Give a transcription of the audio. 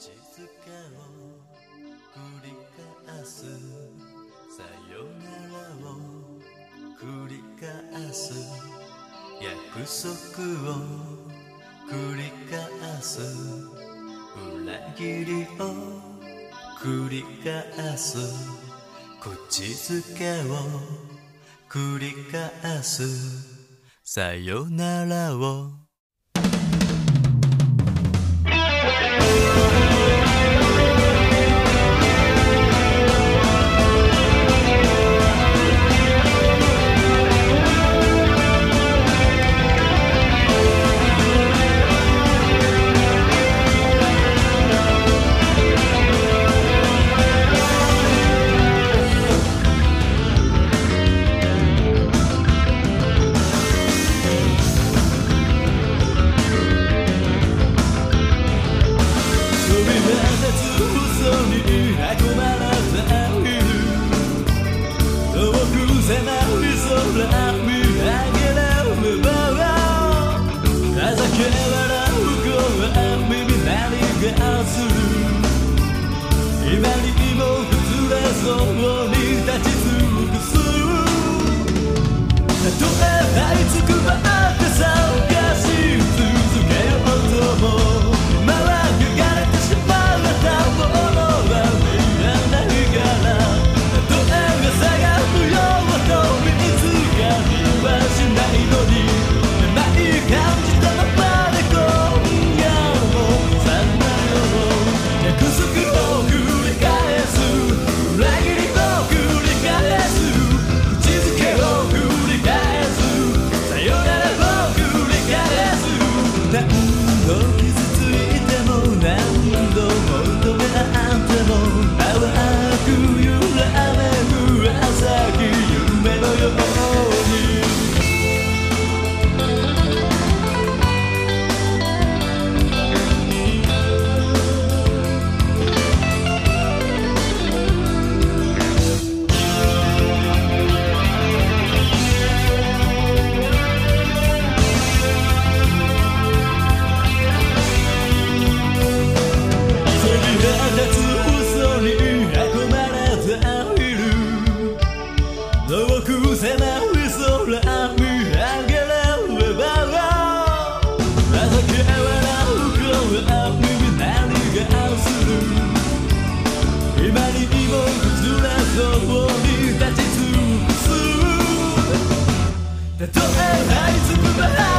静かを繰り返す。さよならを繰り返す。約束を繰り返す。裏切りを繰り返す。口づけを繰り返す。さよならを。That's all I need to